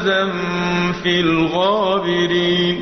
عجوزا في الغابرين